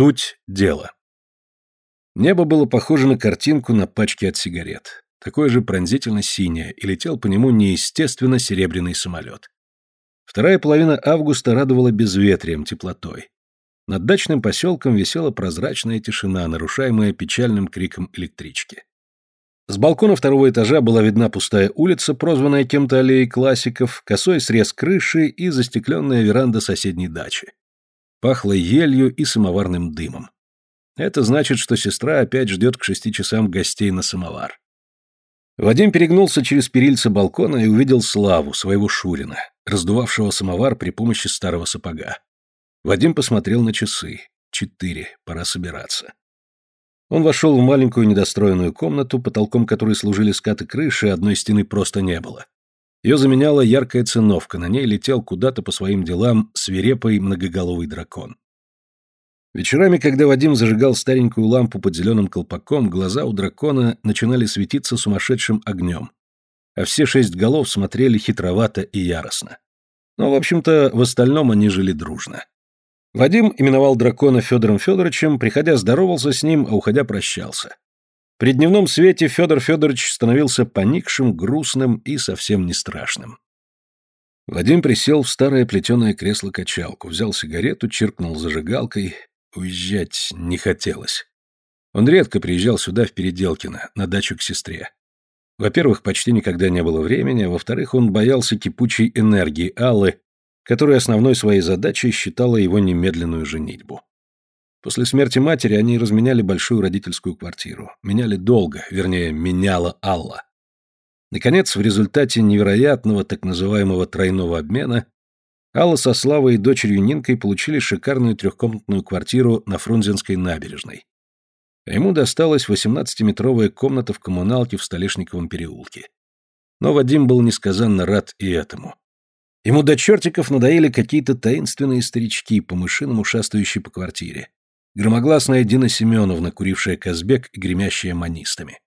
Суть дела. Небо было похоже на картинку на пачке от сигарет. Такое же пронзительно синее, и летел по нему неестественно серебряный самолет. Вторая половина августа радовала безветрием, теплотой. Над дачным поселком висела прозрачная тишина, нарушаемая печальным криком электрички. С балкона второго этажа была видна пустая улица, прозванная кем-то аллеей классиков, косой срез крыши и застекленная веранда соседней дачи. Пахло елью и самоварным дымом. Это значит, что сестра опять ждет к шести часам гостей на самовар. Вадим перегнулся через перильца балкона и увидел Славу, своего Шурина, раздувавшего самовар при помощи старого сапога. Вадим посмотрел на часы. Четыре, пора собираться. Он вошел в маленькую недостроенную комнату, потолком которой служили скаты крыши, одной стены просто не было. Ее заменяла яркая циновка, на ней летел куда-то по своим делам свирепый многоголовый дракон. Вечерами, когда Вадим зажигал старенькую лампу под зеленым колпаком, глаза у дракона начинали светиться сумасшедшим огнем, а все шесть голов смотрели хитровато и яростно. Но, в общем-то, в остальном они жили дружно. Вадим именовал дракона Федором Федоровичем, приходя здоровался с ним, а уходя прощался. При дневном свете Федор Федорович становился поникшим, грустным и совсем не страшным. Вадим присел в старое плетеное кресло-качалку, взял сигарету, чиркнул зажигалкой. Уезжать не хотелось. Он редко приезжал сюда, в Переделкино, на дачу к сестре. Во-первых, почти никогда не было времени, а во-вторых, он боялся кипучей энергии Аллы, которая основной своей задачей считала его немедленную женитьбу. После смерти матери они разменяли большую родительскую квартиру. Меняли долго, вернее, меняла Алла. Наконец, в результате невероятного так называемого тройного обмена, Алла со Славой и дочерью Нинкой получили шикарную трехкомнатную квартиру на Фрунзенской набережной. А ему досталась 18-метровая комната в коммуналке в Столешниковом переулке. Но Вадим был несказанно рад и этому. Ему до чертиков надоели какие-то таинственные старички, по-мышиному шастающие по квартире. Громогласная Дина Семеновна, курившая Казбек и гремящая манистами.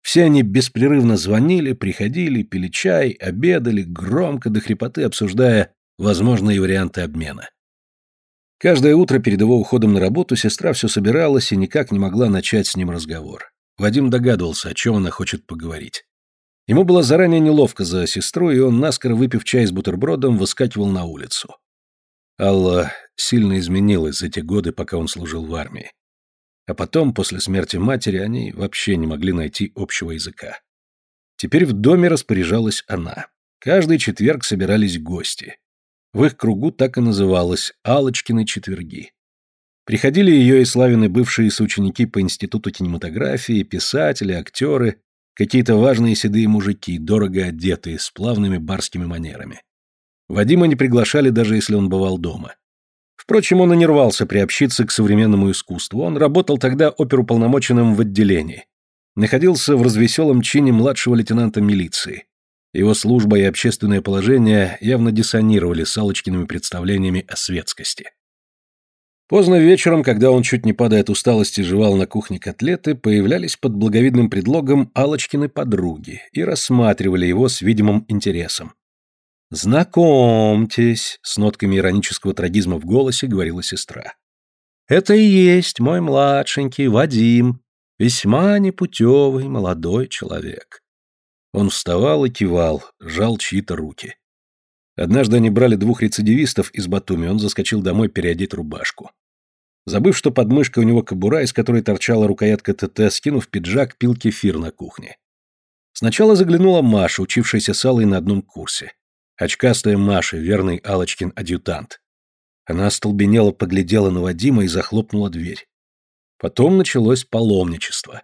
Все они беспрерывно звонили, приходили, пили чай, обедали, громко до хрипоты обсуждая возможные варианты обмена. Каждое утро перед его уходом на работу сестра все собиралась и никак не могла начать с ним разговор. Вадим догадывался, о чем она хочет поговорить. Ему было заранее неловко за сестру, и он, наскоро выпив чай с бутербродом, выскакивал на улицу. Алла сильно изменилась за те годы, пока он служил в армии. А потом, после смерти матери, они вообще не могли найти общего языка. Теперь в доме распоряжалась она. Каждый четверг собирались гости. В их кругу так и называлось «Алочкины четверги». Приходили ее и Славины бывшие соученики по институту кинематографии, писатели, актеры, Какие-то важные седые мужики, дорого одетые, с плавными барскими манерами. Вадима не приглашали, даже если он бывал дома. Впрочем, он и не рвался приобщиться к современному искусству. Он работал тогда оперуполномоченным в отделении. Находился в развеселом чине младшего лейтенанта милиции. Его служба и общественное положение явно диссонировали с Аллочкиными представлениями о светскости. Поздно вечером, когда он, чуть не падая от усталости, жевал на кухне котлеты, появлялись под благовидным предлогом Алочкины подруги и рассматривали его с видимым интересом. «Знакомьтесь», — с нотками иронического трагизма в голосе говорила сестра. «Это и есть мой младшенький Вадим, весьма непутевый молодой человек». Он вставал и кивал, жал чьи-то руки. Однажды они брали двух рецидивистов из Батуми, он заскочил домой переодеть рубашку. Забыв, что под мышкой у него кобура, из которой торчала рукоятка ТТ, скинув пиджак, пил кефир на кухне. Сначала заглянула Маша, учившаяся с Аллой на одном курсе. Очкастая Маша, верный Алочкин адъютант. Она остолбенела, поглядела на Вадима и захлопнула дверь. Потом началось паломничество.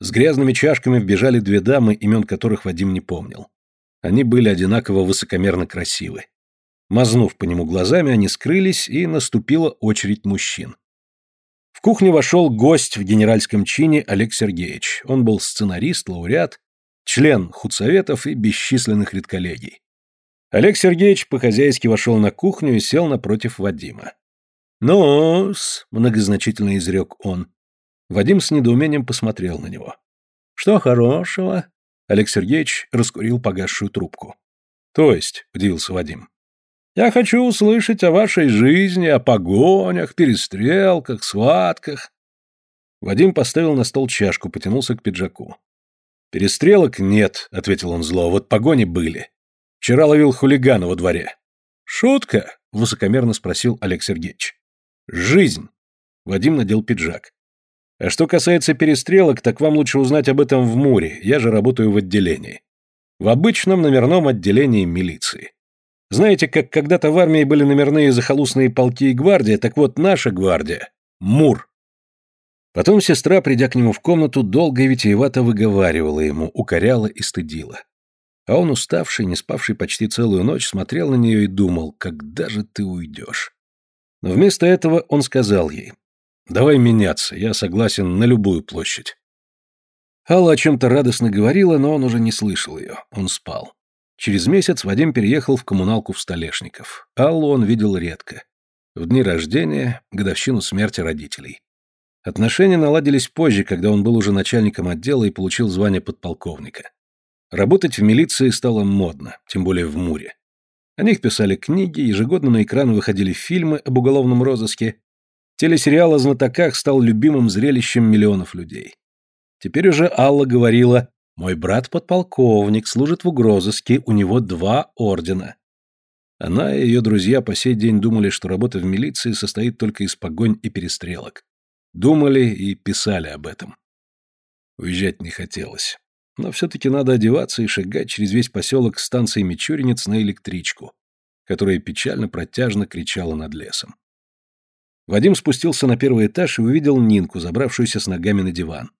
С грязными чашками вбежали две дамы, имен которых Вадим не помнил. Они были одинаково высокомерно красивы. Мазнув по нему глазами, они скрылись, и наступила очередь мужчин. В кухню вошел гость в генеральском чине Олег Сергеевич. Он был сценарист, лауреат, член худсоветов и бесчисленных редколлегий. Олег Сергеевич по-хозяйски вошел на кухню и сел напротив Вадима. «Ну-с», — многозначительно изрек он. Вадим с недоумением посмотрел на него. «Что хорошего?» Олег Сергеевич раскурил погасшую трубку. «То есть?» — удивился Вадим. Я хочу услышать о вашей жизни, о погонях, перестрелках, схватках. Вадим поставил на стол чашку, потянулся к пиджаку. «Перестрелок нет», — ответил он зло, — «вот погони были. Вчера ловил хулигана во дворе». «Шутка?» — высокомерно спросил Олег Сергеевич. «Жизнь!» — Вадим надел пиджак. «А что касается перестрелок, так вам лучше узнать об этом в Муре, я же работаю в отделении. В обычном номерном отделении милиции. Знаете, как когда-то в армии были номерные захолустные полки и гвардия, так вот наша гвардия — Мур. Потом сестра, придя к нему в комнату, долго и витиевато выговаривала ему, укоряла и стыдила. А он, уставший, не спавший почти целую ночь, смотрел на нее и думал, когда же ты уйдешь. Но вместо этого он сказал ей, «Давай меняться, я согласен на любую площадь». Алла о чем-то радостно говорила, но он уже не слышал ее, он спал. Через месяц Вадим переехал в коммуналку в Столешников. Аллу он видел редко. В дни рождения, годовщину смерти родителей. Отношения наладились позже, когда он был уже начальником отдела и получил звание подполковника. Работать в милиции стало модно, тем более в Муре. О них писали книги, ежегодно на экраны выходили фильмы об уголовном розыске. Телесериал о знатоках стал любимым зрелищем миллионов людей. Теперь уже Алла говорила мой брат подполковник, служит в угрозыске, у него два ордена. Она и ее друзья по сей день думали, что работа в милиции состоит только из погонь и перестрелок. Думали и писали об этом. Уезжать не хотелось. Но все-таки надо одеваться и шагать через весь поселок к станции Мичуринец на электричку, которая печально протяжно кричала над лесом. Вадим спустился на первый этаж и увидел Нинку, забравшуюся с ногами на диван.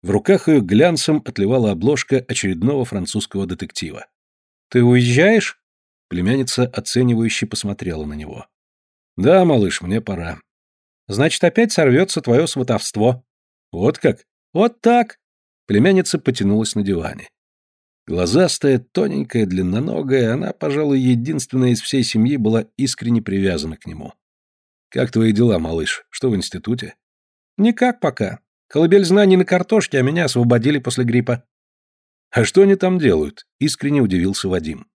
В руках ее глянцем отливала обложка очередного французского детектива. «Ты уезжаешь?» Племянница оценивающе посмотрела на него. «Да, малыш, мне пора». «Значит, опять сорвется твое сватовство». «Вот как?» «Вот так!» Племянница потянулась на диване. Глазастая, тоненькая, длинноногая, она, пожалуй, единственная из всей семьи была искренне привязана к нему. «Как твои дела, малыш? Что в институте?» «Никак пока. Колыбель знаний на картошке, а меня освободили после гриппа. А что они там делают? Искренне удивился Вадим.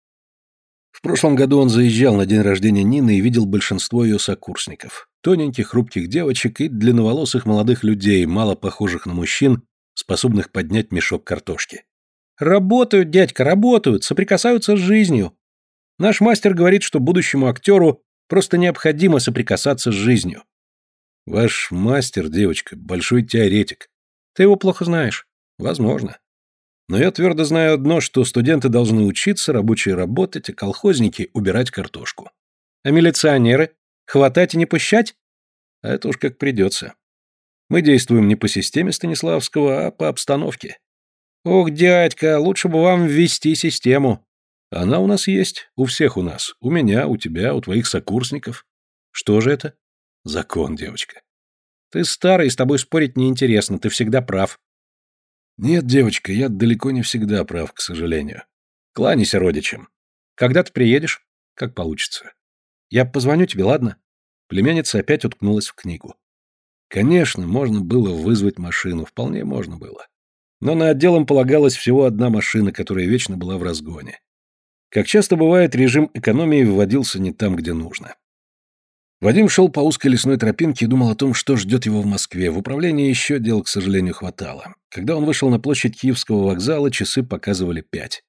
В прошлом году он заезжал на день рождения Нины и видел большинство ее сокурсников. Тоненьких, хрупких девочек и длинноволосых молодых людей, мало похожих на мужчин, способных поднять мешок картошки. Работают, дядька, работают, соприкасаются с жизнью. Наш мастер говорит, что будущему актеру просто необходимо соприкасаться с жизнью. Ваш мастер, девочка, большой теоретик. Ты его плохо знаешь. Возможно. Но я твердо знаю одно, что студенты должны учиться, рабочие работать, а колхозники убирать картошку. А милиционеры? Хватать и не пущать? А это уж как придется. Мы действуем не по системе Станиславского, а по обстановке. Ох, дядька, лучше бы вам ввести систему. Она у нас есть, у всех у нас. У меня, у тебя, у твоих сокурсников. Что же это? Закон, девочка. Ты старый, с тобой спорить неинтересно, ты всегда прав. Нет, девочка, я далеко не всегда прав, к сожалению. Кланяйся родичам. Когда ты приедешь? Как получится. Я позвоню тебе, ладно? Племянница опять уткнулась в книгу. Конечно, можно было вызвать машину, вполне можно было. Но на отделом полагалась всего одна машина, которая вечно была в разгоне. Как часто бывает, режим экономии вводился не там, где нужно. Вадим шел по узкой лесной тропинке и думал о том, что ждет его в Москве. В управлении еще дел, к сожалению, хватало. Когда он вышел на площадь Киевского вокзала, часы показывали пять.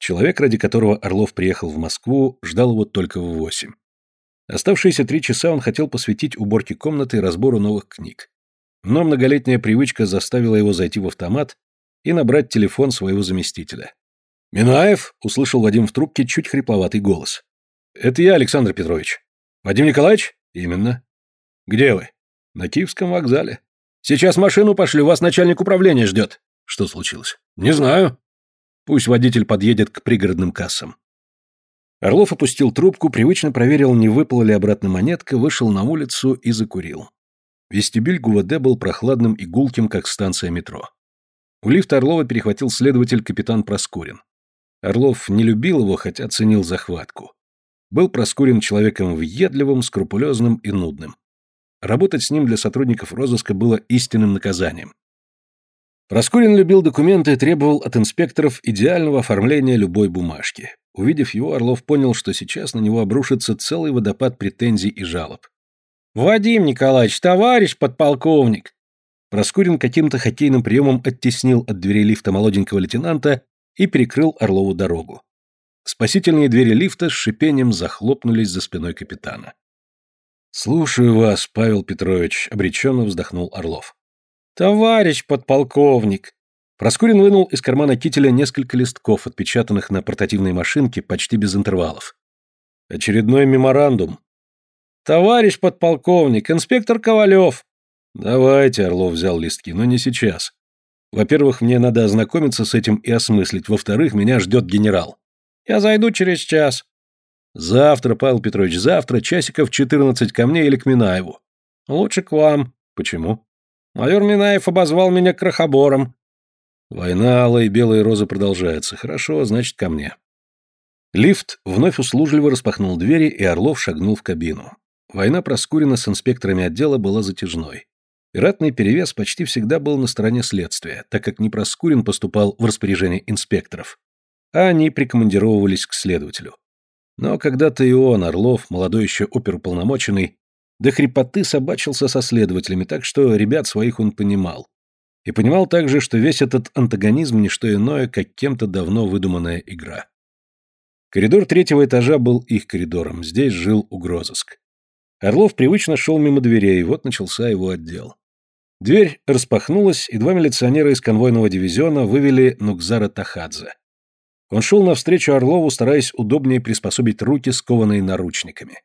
Человек, ради которого Орлов приехал в Москву, ждал его только в восемь. Оставшиеся три часа он хотел посвятить уборке комнаты и разбору новых книг. Но многолетняя привычка заставила его зайти в автомат и набрать телефон своего заместителя. «Минаев?» — услышал Вадим в трубке чуть хрипловатый голос. «Это я, Александр Петрович». Вадим Николаевич? Именно. Где вы? На Киевском вокзале. Сейчас машину пошли, вас начальник управления ждет. Что случилось? Не знаю. Пусть водитель подъедет к пригородным кассам. Орлов опустил трубку, привычно проверил, не выпала ли обратно монетка, вышел на улицу и закурил. Вестибюль ГУВД был прохладным и гулким, как станция метро. У лифта Орлова перехватил следователь капитан Проскурин. Орлов не любил его, хотя ценил захватку был Проскурин человеком въедливым, скрупулезным и нудным. Работать с ним для сотрудников розыска было истинным наказанием. Проскурин любил документы и требовал от инспекторов идеального оформления любой бумажки. Увидев его, Орлов понял, что сейчас на него обрушится целый водопад претензий и жалоб. «Вадим Николаевич, товарищ подполковник!» Проскурин каким-то хоккейным приемом оттеснил от дверей лифта молоденького лейтенанта и перекрыл Орлову дорогу. Спасительные двери лифта с шипением захлопнулись за спиной капитана. «Слушаю вас, Павел Петрович», — обреченно вздохнул Орлов. «Товарищ подполковник!» Проскурин вынул из кармана кителя несколько листков, отпечатанных на портативной машинке почти без интервалов. «Очередной меморандум». «Товарищ подполковник, инспектор Ковалев!» «Давайте», — Орлов взял листки, но не сейчас. Во-первых, мне надо ознакомиться с этим и осмыслить. Во-вторых, меня ждет генерал. Я зайду через час. Завтра, Павел Петрович, завтра, часиков 14 ко мне или к Минаеву. Лучше к вам. Почему? Майор Минаев обозвал меня крохобором. Война алой белой розы продолжается. Хорошо, значит, ко мне. Лифт вновь услужливо распахнул двери, и Орлов шагнул в кабину. Война Проскурина с инспекторами отдела была затяжной. И ратный перевес почти всегда был на стороне следствия, так как не Проскурин поступал в распоряжение инспекторов, а они прикомандировывались к следователю. Но когда-то и он, Орлов, молодой еще оперуполномоченный, до хрипоты собачился со следователями, так что ребят своих он понимал. И понимал также, что весь этот антагонизм не что иное, как кем-то давно выдуманная игра. Коридор третьего этажа был их коридором, здесь жил угрозыск. Орлов привычно шел мимо дверей, вот начался его отдел. Дверь распахнулась, и два милиционера из конвойного дивизиона вывели Нукзара Тахадзе. Он шел навстречу Орлову, стараясь удобнее приспособить руки, скованные наручниками.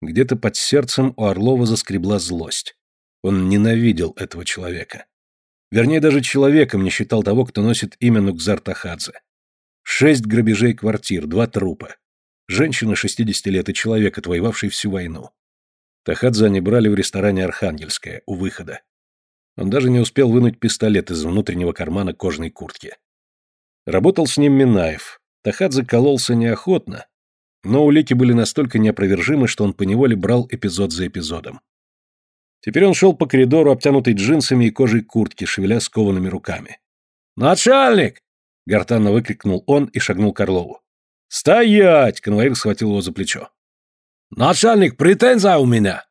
Где-то под сердцем у Орлова заскребла злость. Он ненавидел этого человека. Вернее, даже человеком не считал того, кто носит имя Нукзар Тахадзе. Шесть грабежей квартир, два трупа. Женщина 60 лет и человек, отвоевавший всю войну. Тахадзе они брали в ресторане «Архангельская» у выхода. Он даже не успел вынуть пистолет из внутреннего кармана кожаной куртки. Работал с ним Минаев. Тахадзе кололся неохотно, но улики были настолько неопровержимы, что он поневоле брал эпизод за эпизодом. Теперь он шел по коридору, обтянутый джинсами и кожей куртки, шевеля скованными руками. «Начальник!» — гортанно выкрикнул он и шагнул к Орлову. «Стоять!» — конвоир схватил его за плечо. «Начальник, претензия у меня!»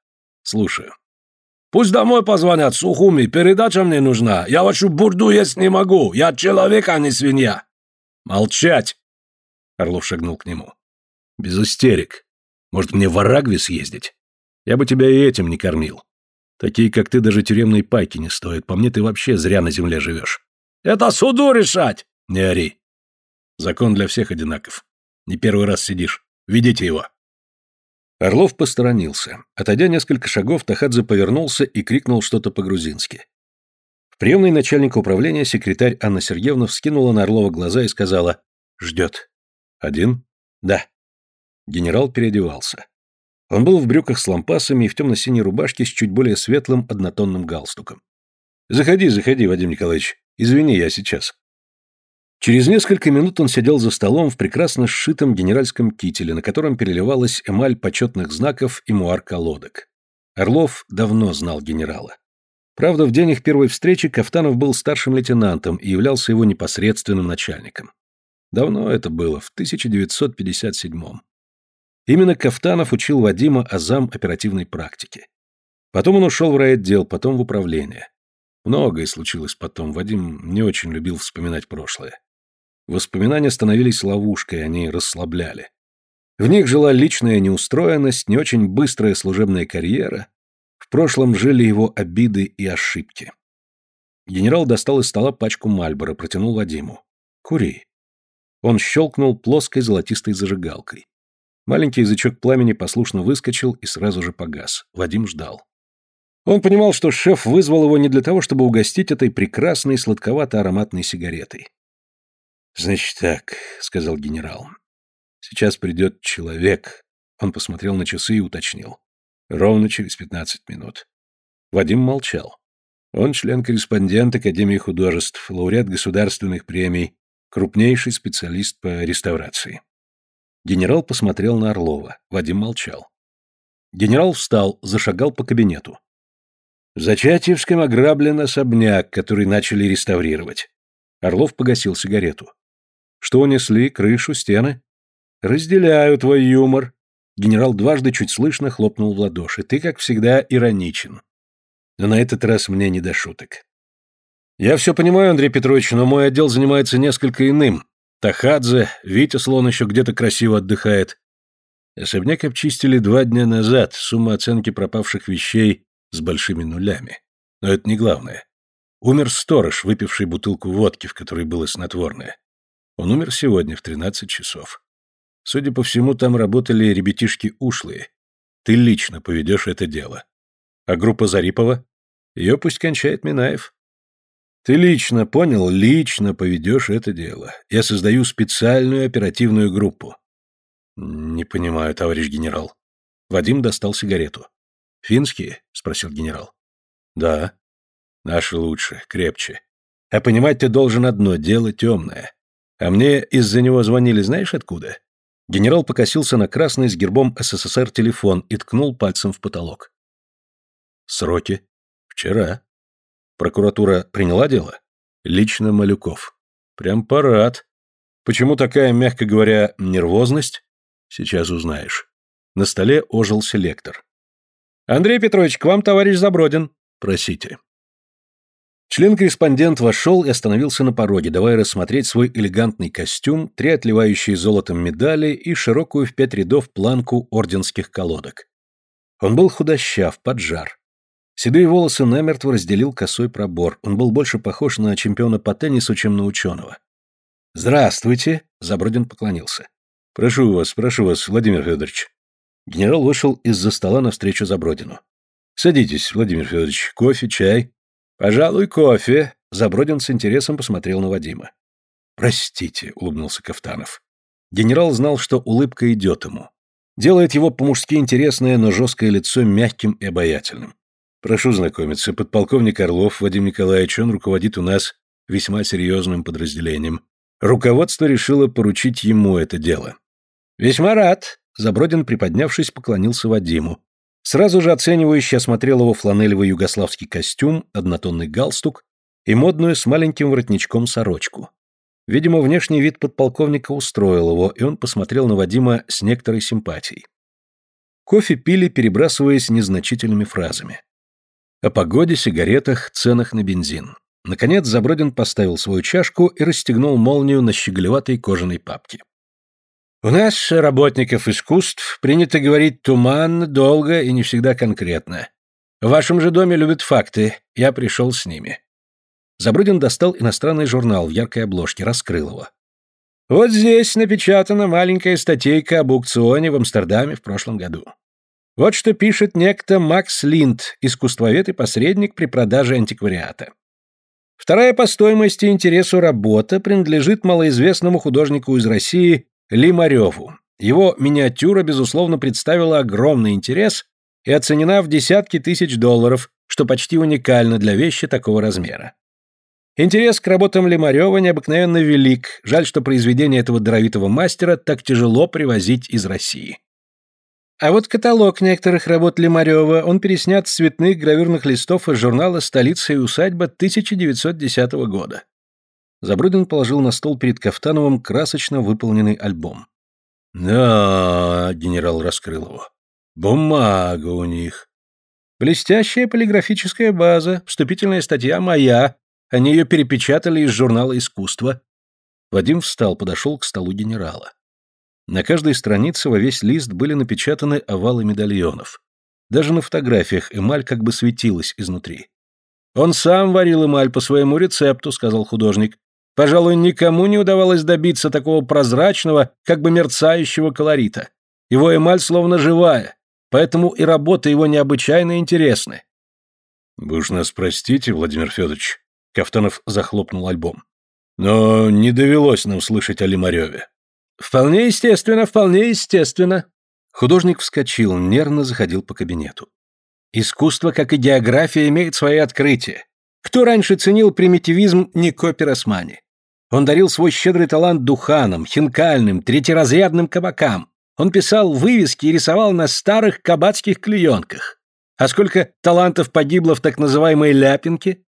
«Слушаю». «Пусть домой позвонят, Сухуми, передача мне нужна. Я вашу бурду есть не могу. Я человек, а не свинья». «Молчать!» Орлов шагнул к нему. «Без истерик. Может, мне в Арагви съездить? Я бы тебя и этим не кормил. Такие, как ты, даже тюремной пайки не стоят. По мне, ты вообще зря на земле живешь». «Это суду решать!» «Не ори. Закон для всех одинаков. Не первый раз сидишь. Ведите его». Орлов посторонился. Отойдя несколько шагов, Тахадзе повернулся и крикнул что-то по-грузински. В приемной начальника управления секретарь Анна Сергеевна вскинула на Орлова глаза и сказала «Ждет». «Один?» «Да». Генерал переодевался. Он был в брюках с лампасами и в темно-синей рубашке с чуть более светлым однотонным галстуком. «Заходи, заходи, Вадим Николаевич. Извини, я сейчас». Через несколько минут он сидел за столом в прекрасно сшитом генеральском кителе, на котором переливалась эмаль почетных знаков и муар колодок. Орлов давно знал генерала. Правда, в день их первой встречи Кафтанов был старшим лейтенантом и являлся его непосредственным начальником. Давно это было, в 1957-м. Именно Кафтанов учил Вадима азам оперативной практики. Потом он ушел в райотдел, потом в управление. Многое случилось потом, Вадим не очень любил вспоминать прошлое. Воспоминания становились ловушкой, они расслабляли. В них жила личная неустроенность, не очень быстрая служебная карьера. В прошлом жили его обиды и ошибки. Генерал достал из стола пачку Мальбора, протянул Вадиму. «Кури». Он щелкнул плоской золотистой зажигалкой. Маленький язычок пламени послушно выскочил и сразу же погас. Вадим ждал. Он понимал, что шеф вызвал его не для того, чтобы угостить этой прекрасной сладковато-ароматной сигаретой. «Значит так», — сказал генерал. «Сейчас придет человек». Он посмотрел на часы и уточнил. «Ровно через пятнадцать минут». Вадим молчал. Он член-корреспондент Академии художеств, лауреат государственных премий, крупнейший специалист по реставрации. Генерал посмотрел на Орлова. Вадим молчал. Генерал встал, зашагал по кабинету. В Зачатьевском ограблен особняк, который начали реставрировать. Орлов погасил сигарету. Что унесли? Крышу, стены? Разделяю твой юмор. Генерал дважды чуть слышно хлопнул в ладоши. Ты, как всегда, ироничен. Но на этот раз мне не до шуток. Я все понимаю, Андрей Петрович, но мой отдел занимается несколько иным. Тахадзе, Витя Слон еще где-то красиво отдыхает. Особняк обчистили два дня назад, сумма оценки пропавших вещей с большими нулями. Но это не главное. Умер сторож, выпивший бутылку водки, в которой было снотворное. Он умер сегодня в 13 часов. Судя по всему, там работали ребятишки ушлые. Ты лично поведешь это дело. А группа Зарипова? Ее пусть кончает Минаев. Ты лично, понял, лично поведешь это дело. Я создаю специальную оперативную группу. Не понимаю, товарищ генерал. Вадим достал сигарету. Финские? спросил генерал. Да. Наши лучше, крепче. А понимать ты должен одно дело темное. А мне из-за него звонили знаешь откуда? Генерал покосился на красный с гербом СССР телефон и ткнул пальцем в потолок. Сроки? Вчера. Прокуратура приняла дело? Лично Малюков. Прям парад. Почему такая, мягко говоря, нервозность? Сейчас узнаешь. На столе ожил селектор. Андрей Петрович, к вам товарищ Забродин. Просите. Член-корреспондент вошел и остановился на пороге, давая рассмотреть свой элегантный костюм, три отливающие золотом медали и широкую в пять рядов планку орденских колодок. Он был худощав, поджар. Седые волосы намертво разделил косой пробор. Он был больше похож на чемпиона по теннису, чем на ученого. «Здравствуйте!» — Забродин поклонился. «Прошу вас, прошу вас, Владимир Федорович». Генерал вышел из-за стола навстречу Забродину. «Садитесь, Владимир Федорович. Кофе, чай?» «Пожалуй, кофе», — Забродин с интересом посмотрел на Вадима. «Простите», — улыбнулся Кафтанов. Генерал знал, что улыбка идет ему. Делает его по-мужски интересное, но жесткое лицо мягким и обаятельным. «Прошу знакомиться, подполковник Орлов Вадим Николаевич, он руководит у нас весьма серьезным подразделением. Руководство решило поручить ему это дело». «Весьма рад», — Забродин, приподнявшись, поклонился Вадиму, Сразу же оценивающе осмотрел его фланелевый югославский костюм, однотонный галстук и модную с маленьким воротничком сорочку. Видимо, внешний вид подполковника устроил его, и он посмотрел на Вадима с некоторой симпатией. Кофе пили, перебрасываясь незначительными фразами. О погоде, сигаретах, ценах на бензин. Наконец Забродин поставил свою чашку и расстегнул молнию на щеголеватой кожаной папке. У нас, работников искусств, принято говорить туманно, долго и не всегда конкретно. В вашем же доме любят факты, я пришел с ними. Забродин достал иностранный журнал в яркой обложке, раскрыл его. Вот здесь напечатана маленькая статейка об аукционе в Амстердаме в прошлом году. Вот что пишет некто Макс Линд, искусствовед и посредник при продаже антиквариата. Вторая по стоимости и интересу работа принадлежит малоизвестному художнику из России Лимареву. Его миниатюра, безусловно, представила огромный интерес и оценена в десятки тысяч долларов, что почти уникально для вещи такого размера. Интерес к работам Лимарева необыкновенно велик, жаль, что произведения этого даровитого мастера так тяжело привозить из России. А вот каталог некоторых работ Лимарева, он переснят с цветных гравюрных листов из журнала «Столица и усадьба» 1910 года. Забродин положил на стол перед Кафтановым красочно выполненный альбом. «Да», — генерал раскрыл его, — «бумага у них». «Блестящая полиграфическая база, вступительная статья моя, они ее перепечатали из журнала искусства». Вадим встал, подошел к столу генерала. На каждой странице во весь лист были напечатаны овалы медальонов. Даже на фотографиях эмаль как бы светилась изнутри. «Он сам варил эмаль по своему рецепту», — сказал художник. Пожалуй, никому не удавалось добиться такого прозрачного, как бы мерцающего колорита. Его эмаль словно живая, поэтому и работы его необычайно интересны. «Вы уж нас простите, Владимир Федорович», — Кафтанов захлопнул альбом. «Но не довелось нам слышать о Лимареве». «Вполне естественно, вполне естественно». Художник вскочил, нервно заходил по кабинету. «Искусство, как и география, имеет свои открытия. Кто раньше ценил примитивизм Нико Пиросмани? Он дарил свой щедрый талант духанам, хинкальным, третьеразрядным кабакам. Он писал вывески и рисовал на старых кабацких клеенках. А сколько талантов погибло в так называемой Ляпинке?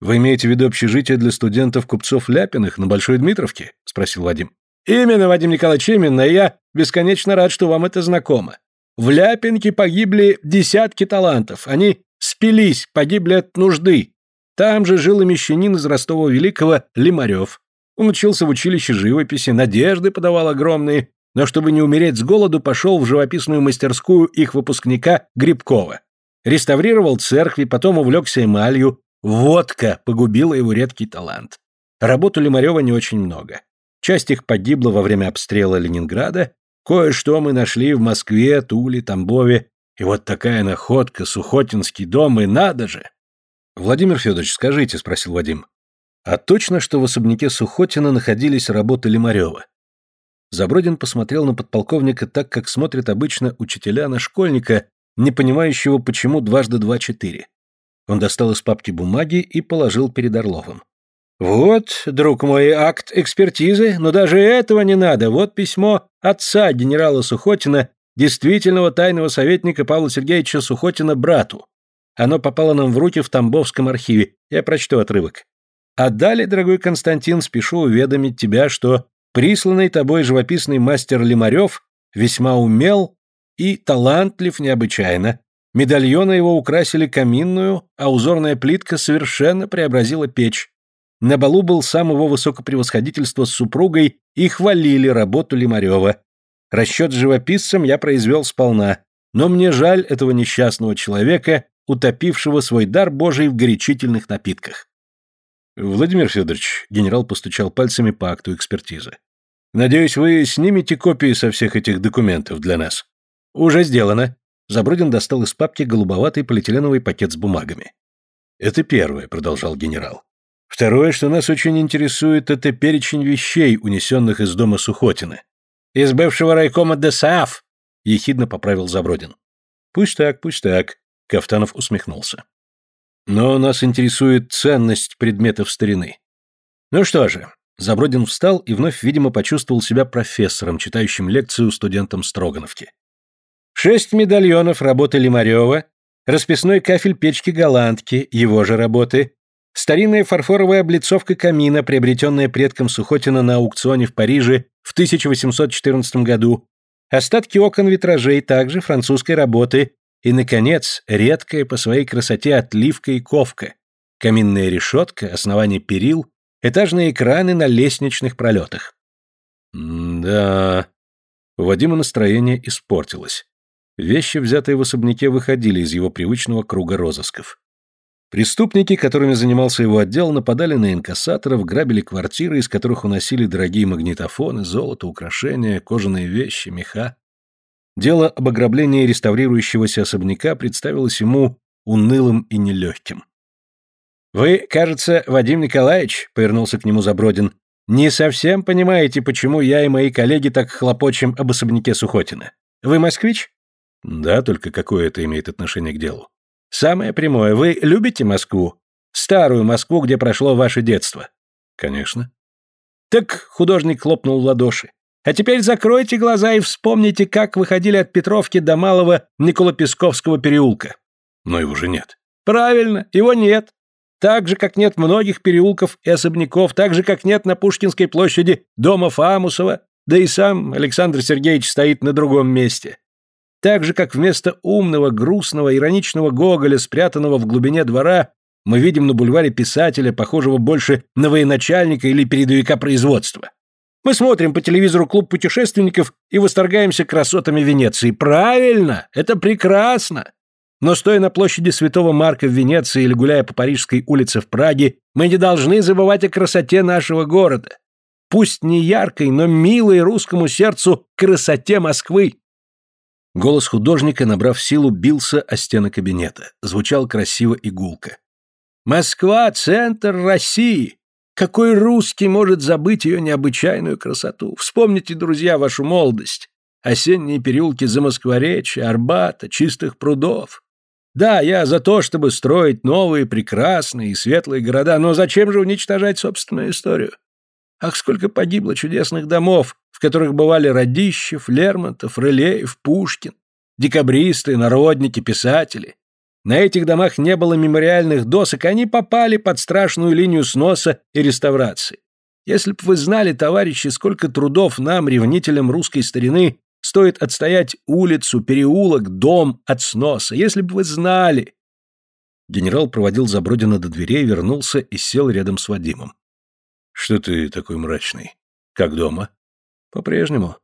«Вы имеете в виду общежитие для студентов-купцов Ляпиных на Большой Дмитровке?» — спросил Вадим. Именно, Вадим Николаевич, именно, я бесконечно рад, что вам это знакомо. В Ляпинке погибли десятки талантов. Они спились, погибли от нужды. Там же жил и мещанин из Ростова-Великого Лимарев. Он учился в училище живописи, надежды подавал огромные, но чтобы не умереть с голоду, пошел в живописную мастерскую их выпускника Грибкова. Реставрировал церкви, потом увлекся эмалью. Водка погубила его редкий талант. Работ у Лимарева не очень много. Часть их погибла во время обстрела Ленинграда, кое-что мы нашли в Москве, Туле, Тамбове, и вот такая находка, Сухотинский дом, и надо же! Владимир Федорович, скажите, спросил Вадим, а точно, что в особняке Сухотина находились работы Лимарева? Забродин посмотрел на подполковника так, как смотрят обычно учителя на школьника, не понимающего, почему дважды два четыре. Он достал из папки бумаги и положил перед Орловым. «Вот, друг мой, акт экспертизы, но даже этого не надо. Вот письмо отца генерала Сухотина, действительного тайного советника Павла Сергеевича Сухотина брату. Оно попало нам в руки в Тамбовском архиве. Я прочту отрывок. А далее, дорогой Константин, спешу уведомить тебя, что присланный тобой живописный мастер Лимарев весьма умел и талантлив необычайно. Медальоны его украсили каминную, а узорная плитка совершенно преобразила печь. На балу был сам его высокопревосходительство с супругой и хвалили работу Лимарева. Расчет с живописцем я произвел сполна, но мне жаль этого несчастного человека, утопившего свой дар Божий в горячительных напитках. Владимир Федорович, генерал постучал пальцами по акту экспертизы. Надеюсь, вы снимете копии со всех этих документов для нас. Уже сделано. Забродин достал из папки голубоватый полиэтиленовый пакет с бумагами. Это первое, продолжал генерал. Второе, что нас очень интересует, это перечень вещей, унесенных из дома Сухотина. Из бывшего райкома ДСАФ, ехидно поправил Забродин. Пусть так, пусть так, Кафтанов усмехнулся. Но нас интересует ценность предметов старины. Ну что же, Забродин встал и вновь, видимо, почувствовал себя профессором, читающим лекцию студентам Строгановки. Шесть медальонов работы Лимарева, расписной кафель печки голландки, его же работы, Старинная фарфоровая облицовка камина, приобретенная предком Сухотина на аукционе в Париже в 1814 году, остатки окон витражей также французской работы и, наконец, редкая по своей красоте отливка и ковка, каминная решетка, основание перил, этажные экраны на лестничных пролетах. да, у Вадима настроение испортилось. Вещи, взятые в особняке, выходили из его привычного круга розысков. Преступники, которыми занимался его отдел, нападали на инкассаторов, грабили квартиры, из которых уносили дорогие магнитофоны, золото, украшения, кожаные вещи, меха. Дело об ограблении реставрирующегося особняка представилось ему унылым и нелегким. «Вы, кажется, Вадим Николаевич», — повернулся к нему Забродин, «не совсем понимаете, почему я и мои коллеги так хлопочем об особняке Сухотина. Вы москвич?» «Да, только какое это имеет отношение к делу?» Самое прямое. Вы любите Москву? Старую Москву, где прошло ваше детство? Конечно. Так художник хлопнул в ладоши. А теперь закройте глаза и вспомните, как вы ходили от Петровки до Малого Николопесковского переулка. Но его же нет. Правильно, его нет. Так же, как нет многих переулков и особняков, так же, как нет на Пушкинской площади дома Фамусова, да и сам Александр Сергеевич стоит на другом месте. Так же, как вместо умного, грустного, ироничного Гоголя, спрятанного в глубине двора, мы видим на бульваре писателя, похожего больше на военачальника или передовика производства. Мы смотрим по телевизору клуб путешественников и восторгаемся красотами Венеции. Правильно, это прекрасно. Но стоя на площади Святого Марка в Венеции или гуляя по Парижской улице в Праге, мы не должны забывать о красоте нашего города. Пусть не яркой, но милой русскому сердцу красоте Москвы. Голос художника, набрав силу, бился о стены кабинета. Звучал красиво и гулко. «Москва — центр России! Какой русский может забыть ее необычайную красоту? Вспомните, друзья, вашу молодость. Осенние переулки Замоскворечья, Арбата, чистых прудов. Да, я за то, чтобы строить новые, прекрасные и светлые города, но зачем же уничтожать собственную историю? Ах, сколько погибло чудесных домов, в которых бывали Радищев, Лермонтов, Рылеев, Пушкин, декабристы, народники, писатели. На этих домах не было мемориальных досок, они попали под страшную линию сноса и реставрации. Если б вы знали, товарищи, сколько трудов нам, ревнителям русской старины, стоит отстоять улицу, переулок, дом от сноса. Если бы вы знали. Генерал проводил Забродина до дверей, вернулся и сел рядом с Вадимом. Что ты такой мрачный? Как дома? По-прежнему.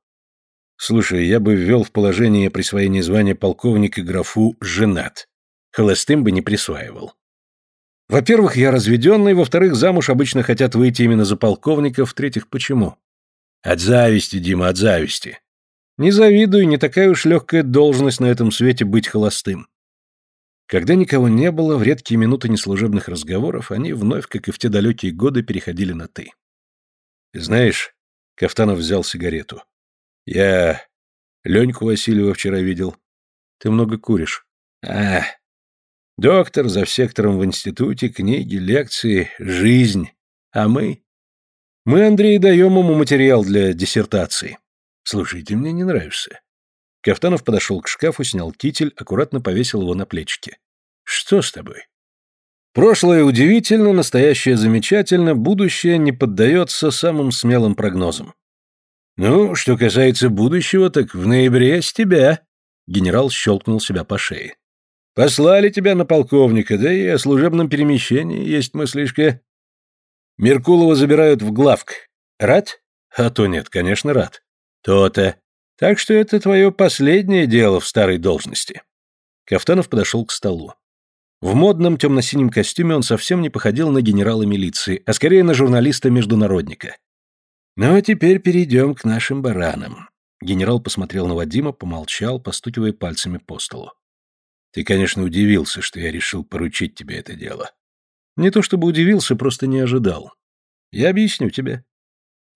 Слушай, я бы ввел в положение присвоения звания полковника графу «женат». Холостым бы не присваивал. Во-первых, я разведенный, во-вторых, замуж обычно хотят выйти именно за полковника, в-третьих, почему? От зависти, Дима, от зависти. Не завидую, не такая уж легкая должность на этом свете быть холостым. Когда никого не было, в редкие минуты неслужебных разговоров, они вновь, как и в те далекие годы, переходили на «ты». Знаешь, Кафтанов взял сигарету. Я Леньку Васильева вчера видел. Ты много куришь. А, Доктор за сектором в институте, книги, лекции, жизнь. А мы? Мы, Андрей, даем ему материал для диссертации. Слушай, ты мне не нравишься. Кафтанов подошел к шкафу, снял китель, аккуратно повесил его на плечики. Что с тобой? Прошлое удивительно, настоящее замечательно, будущее не поддается самым смелым прогнозам. Ну, что касается будущего, так в ноябре с тебя. Генерал щелкнул себя по шее. Послали тебя на полковника, да и о служебном перемещении есть мыслишка. Меркулова забирают в главк. Рад? А то нет, конечно, рад. То-то. Так что это твое последнее дело в старой должности. Кафтанов подошел к столу. В модном темно-синем костюме он совсем не походил на генерала милиции, а скорее на журналиста-международника. Ну а теперь перейдем к нашим баранам. Генерал посмотрел на Вадима, помолчал, постукивая пальцами по столу. Ты, конечно, удивился, что я решил поручить тебе это дело. Не то чтобы удивился, просто не ожидал. Я объясню тебе.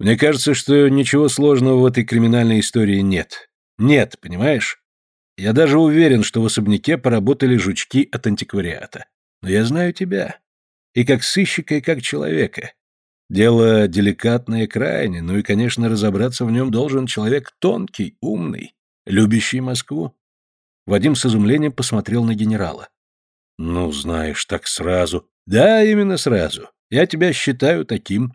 Мне кажется, что ничего сложного в этой криминальной истории нет. Нет, понимаешь? Я даже уверен, что в особняке поработали жучки от антиквариата. Но я знаю тебя. И как сыщика, и как человека. Дело деликатное крайне, ну и, конечно, разобраться в нем должен человек тонкий, умный, любящий Москву. Вадим с изумлением посмотрел на генерала. «Ну, знаешь, так сразу». «Да, именно сразу. Я тебя считаю таким.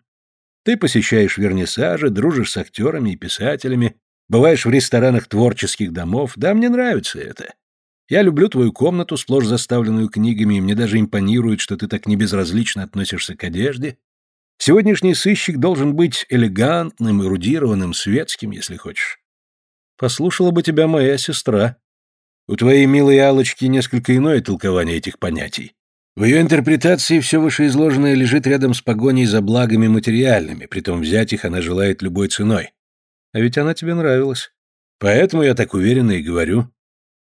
Ты посещаешь вернисажи, дружишь с актерами и писателями, бываешь в ресторанах творческих домов. Да, мне нравится это. Я люблю твою комнату, сплошь заставленную книгами, и мне даже импонирует, что ты так небезразлично относишься к одежде. Сегодняшний сыщик должен быть элегантным, эрудированным, светским, если хочешь. Послушала бы тебя моя сестра. У твоей милой Алочки несколько иное толкование этих понятий. В ее интерпретации все вышеизложенное лежит рядом с погоней за благами материальными, притом взять их она желает любой ценой. А ведь она тебе нравилась. Поэтому я так уверенно и говорю.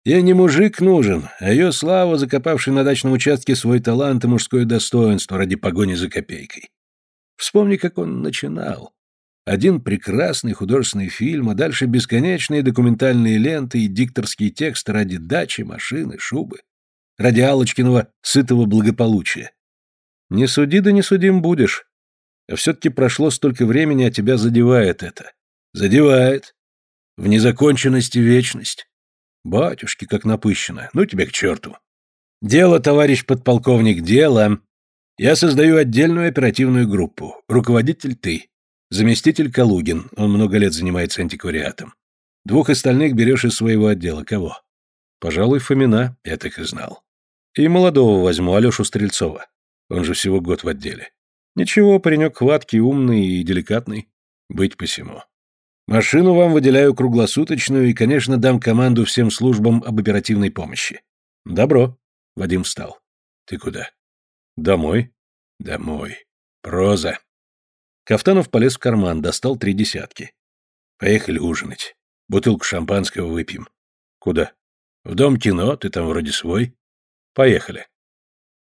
Я не мужик нужен, а ее слава, закопавший на дачном участке свой талант и мужское достоинство ради погони за копейкой. Вспомни, как он начинал. Один прекрасный художественный фильм, а дальше бесконечные документальные ленты и дикторские тексты ради дачи, машины, шубы. Ради Аллочкиного сытого благополучия. Не суди да не судим будешь. А все-таки прошло столько времени, а тебя задевает это. Задевает. В незаконченности вечность. Батюшки, как напыщено. Ну тебя к черту. Дело, товарищ подполковник, дело. Я создаю отдельную оперативную группу. Руководитель ты. Заместитель Калугин, он много лет занимается антиквариатом. Двух остальных берешь из своего отдела. Кого? Пожалуй, Фомина, я так и знал. И молодого возьму, Алешу Стрельцова. Он же всего год в отделе. Ничего, паренек хваткий, умный и деликатный. Быть посему. Машину вам выделяю круглосуточную и, конечно, дам команду всем службам об оперативной помощи. Добро. Вадим встал. Ты куда? Домой. Домой. Проза. Кафтанов полез в карман, достал три десятки. Поехали ужинать. Бутылку шампанского выпьем. Куда? В дом кино, ты там вроде свой. Поехали.